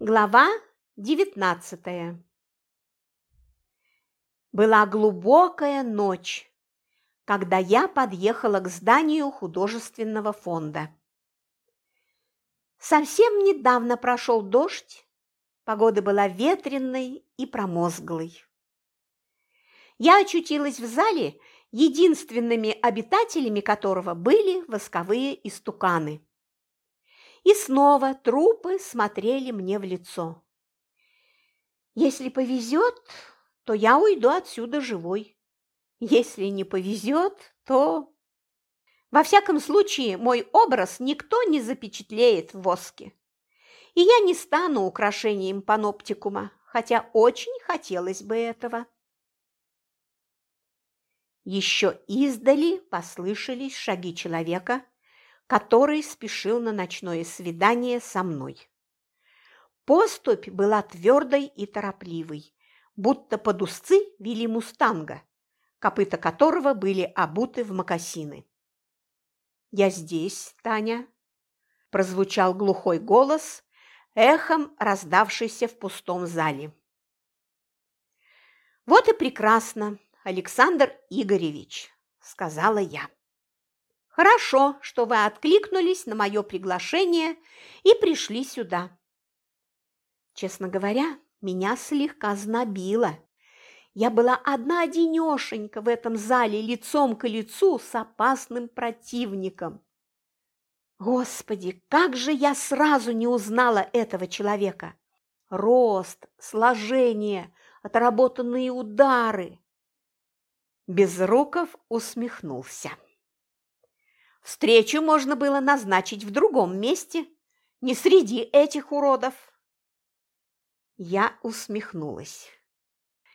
Глава девятнадцатая Была глубокая ночь, когда я подъехала к зданию художественного фонда. Совсем недавно прошел дождь, погода была ветреной и промозглой. Я очутилась в зале, единственными обитателями которого были восковые истуканы. И снова трупы смотрели мне в лицо. Если повезет, то я уйду отсюда живой. Если не повезет, то... Во всяком случае, мой образ никто не запечатлеет в воске. И я не стану украшением паноптикума, хотя очень хотелось бы этого. Еще издали послышались шаги человека, который спешил на ночное свидание со мной. Поступь была твердой и торопливой, будто под узцы вели мустанга, копыта которого были обуты в мокасины. «Я здесь, Таня», – прозвучал глухой голос, эхом раздавшийся в пустом зале. «Вот и прекрасно, Александр Игоревич», – сказала я. Хорошо, что вы откликнулись на мое приглашение и пришли сюда. Честно говоря, меня слегка знобило. Я была одна-одинешенька в этом зале лицом к лицу с опасным противником. Господи, как же я сразу не узнала этого человека! Рост, сложение, отработанные удары. Безруков усмехнулся. Встречу можно было назначить в другом месте, не среди этих уродов. Я усмехнулась.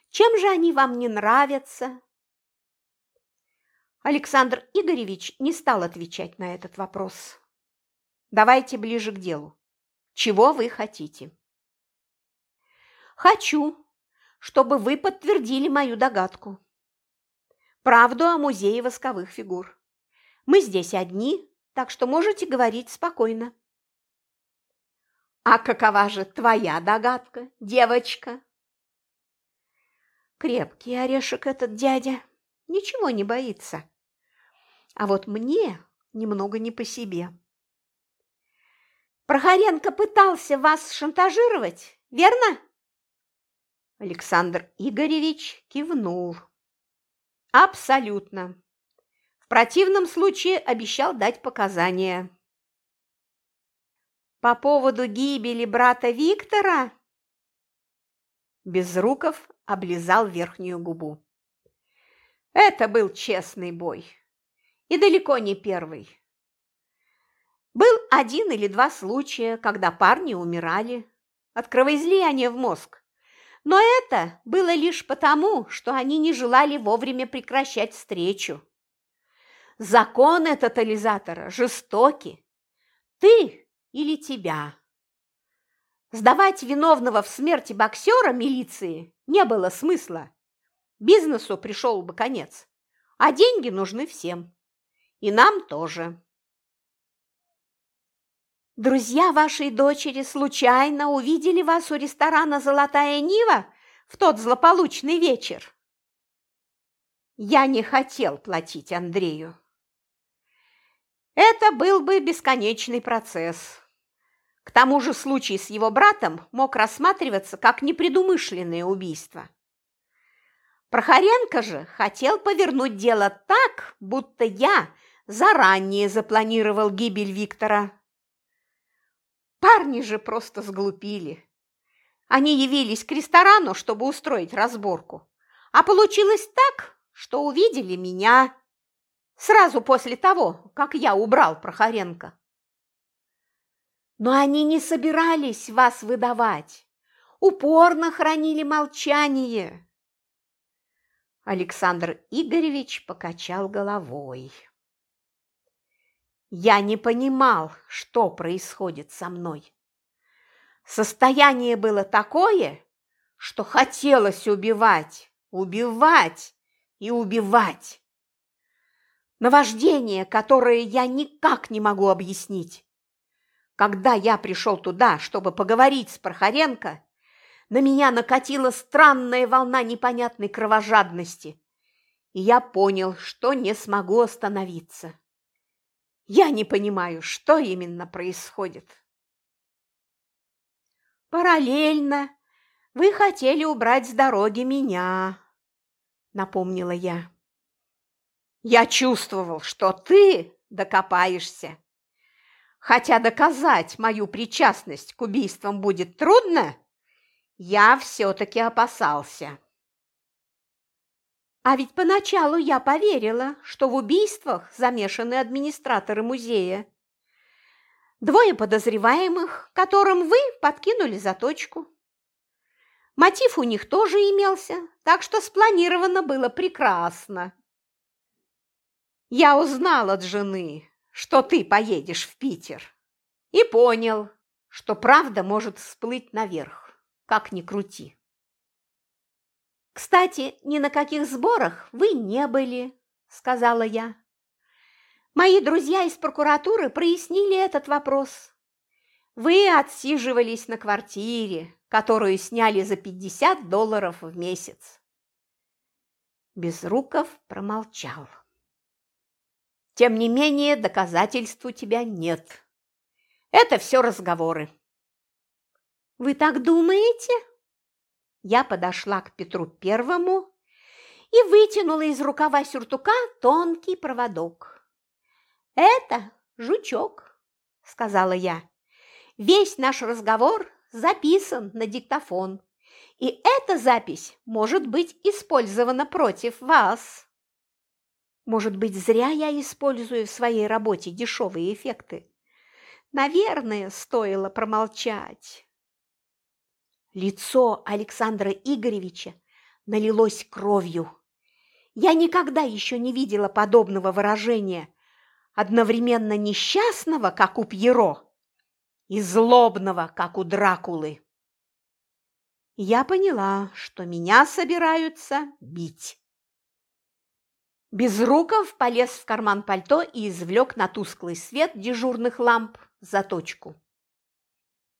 Чем же они вам не нравятся? Александр Игоревич не стал отвечать на этот вопрос. Давайте ближе к делу. Чего вы хотите? Хочу, чтобы вы подтвердили мою догадку. Правду о музее восковых фигур. Мы здесь одни, так что можете говорить спокойно. А какова же твоя догадка, девочка? Крепкий орешек этот дядя, ничего не боится. А вот мне немного не по себе. Прохоренко пытался вас шантажировать, верно? Александр Игоревич кивнул. Абсолютно противном случае обещал дать показания. По поводу гибели брата Виктора Безруков облизал верхнюю губу. Это был честный бой. И далеко не первый. Был один или два случая, когда парни умирали от кровоизлияния в мозг. Но это было лишь потому, что они не желали вовремя прекращать встречу. Законы тотализатора жестоки. Ты или тебя. Сдавать виновного в смерти боксера милиции не было смысла. Бизнесу пришел бы конец, а деньги нужны всем. И нам тоже. Друзья вашей дочери случайно увидели вас у ресторана «Золотая Нива» в тот злополучный вечер? Я не хотел платить Андрею. Это был бы бесконечный процесс. К тому же случай с его братом мог рассматриваться как непредумышленное убийство. Прохоренко же хотел повернуть дело так, будто я заранее запланировал гибель Виктора. Парни же просто сглупили. Они явились к ресторану, чтобы устроить разборку, а получилось так, что увидели меня сразу после того, как я убрал Прохоренко. Но они не собирались вас выдавать, упорно хранили молчание. Александр Игоревич покачал головой. Я не понимал, что происходит со мной. Состояние было такое, что хотелось убивать, убивать и убивать наваждение, которое я никак не могу объяснить. Когда я пришел туда, чтобы поговорить с Прохоренко, на меня накатила странная волна непонятной кровожадности, и я понял, что не смогу остановиться. Я не понимаю, что именно происходит. Параллельно вы хотели убрать с дороги меня, напомнила я. Я чувствовал, что ты докопаешься. Хотя доказать мою причастность к убийствам будет трудно, я все-таки опасался. А ведь поначалу я поверила, что в убийствах замешаны администраторы музея. Двое подозреваемых, которым вы подкинули заточку. Мотив у них тоже имелся, так что спланировано было прекрасно. Я узнал от жены, что ты поедешь в Питер, и понял, что правда может всплыть наверх, как ни крути. «Кстати, ни на каких сборах вы не были», – сказала я. «Мои друзья из прокуратуры прояснили этот вопрос. Вы отсиживались на квартире, которую сняли за 50 долларов в месяц». Безруков промолчал. «Тем не менее, доказательств у тебя нет. Это все разговоры». «Вы так думаете?» Я подошла к Петру Первому и вытянула из рукава сюртука тонкий проводок. «Это жучок», – сказала я. «Весь наш разговор записан на диктофон, и эта запись может быть использована против вас». Может быть, зря я использую в своей работе дешевые эффекты? Наверное, стоило промолчать. Лицо Александра Игоревича налилось кровью. Я никогда еще не видела подобного выражения, одновременно несчастного, как у Пьеро, и злобного, как у Дракулы. Я поняла, что меня собираются бить. Безруков полез в карман пальто и извлек на тусклый свет дежурных ламп заточку.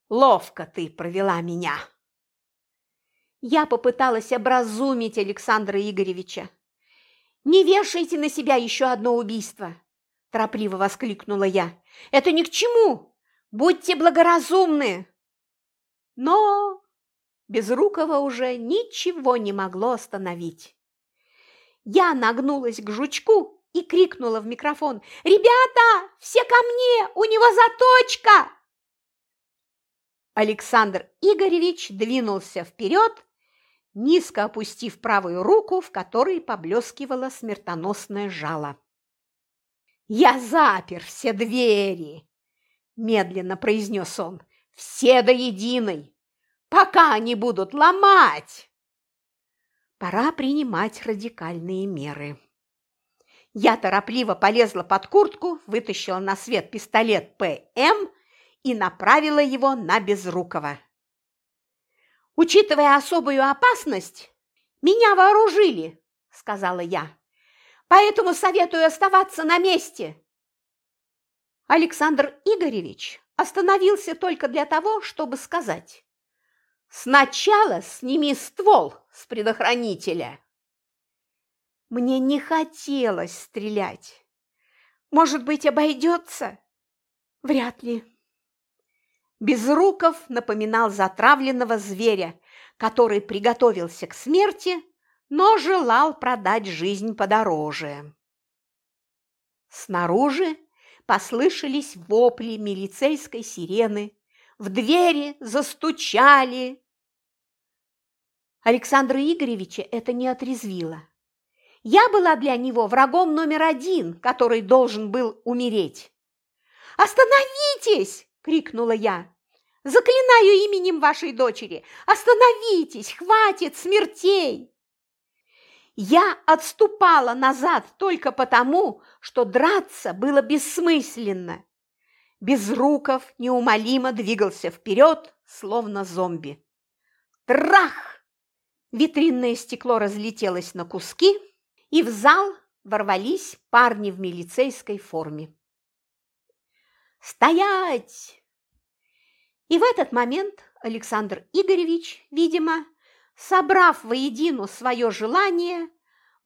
«Ловко ты провела меня!» Я попыталась образумить Александра Игоревича. «Не вешайте на себя еще одно убийство!» – торопливо воскликнула я. «Это ни к чему! Будьте благоразумны!» Но Безрукова уже ничего не могло остановить. Я нагнулась к жучку и крикнула в микрофон «Ребята, все ко мне! У него заточка!» Александр Игоревич двинулся вперед низко опустив правую руку, в которой поблескивало смертоносное жало. «Я запер все двери!» – медленно произнес он. «Все до единой! Пока они будут ломать!» Пора принимать радикальные меры. Я торопливо полезла под куртку, вытащила на свет пистолет ПМ и направила его на Безрукова. Учитывая особую опасность, меня вооружили, сказала я. Поэтому советую оставаться на месте. Александр Игоревич остановился только для того, чтобы сказать. Сначала сними ствол с предохранителя. Мне не хотелось стрелять. Может быть, обойдется? Вряд ли. Безруков напоминал затравленного зверя, который приготовился к смерти, но желал продать жизнь подороже. Снаружи послышались вопли милицейской сирены, в двери застучали. Александра Игоревича это не отрезвило. Я была для него врагом номер один, который должен был умереть. «Остановитесь!» – крикнула я. Заклинаю именем вашей дочери, остановитесь, хватит смертей!» Я отступала назад только потому, что драться было бессмысленно. Безруков неумолимо двигался вперед, словно зомби. Трах! Витринное стекло разлетелось на куски, и в зал ворвались парни в милицейской форме. «Стоять!» И в этот момент Александр Игоревич, видимо, собрав воедино свое желание,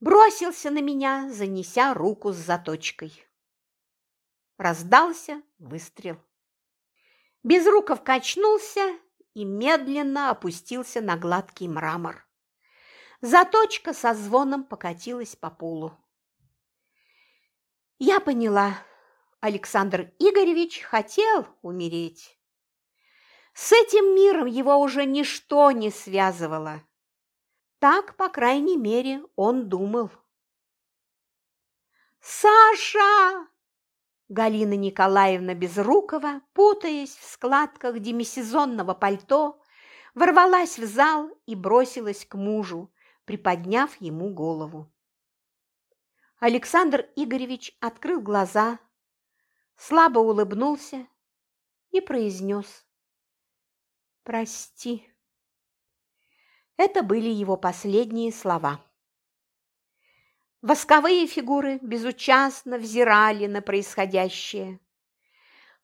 бросился на меня, занеся руку с заточкой. Раздался выстрел. Безруков качнулся и медленно опустился на гладкий мрамор. Заточка со звоном покатилась по полу. Я поняла, Александр Игоревич хотел умереть. С этим миром его уже ничто не связывало. Так, по крайней мере, он думал. «Саша!» Галина Николаевна Безрукова, путаясь в складках демисезонного пальто, ворвалась в зал и бросилась к мужу, приподняв ему голову. Александр Игоревич открыл глаза, слабо улыбнулся и произнес «Прости». Это были его последние слова. Восковые фигуры безучастно взирали на происходящее.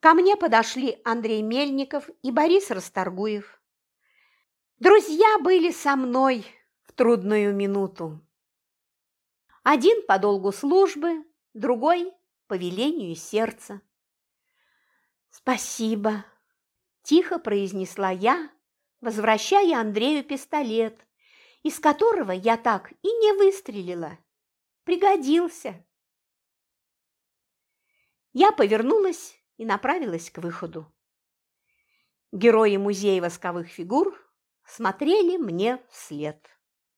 Ко мне подошли Андрей Мельников и Борис Расторгуев. Друзья были со мной трудную минуту. Один по долгу службы, другой по велению сердца. «Спасибо», – тихо произнесла я, возвращая Андрею пистолет, из которого я так и не выстрелила. Пригодился. Я повернулась и направилась к выходу. Герои музея восковых фигур смотрели мне вслед.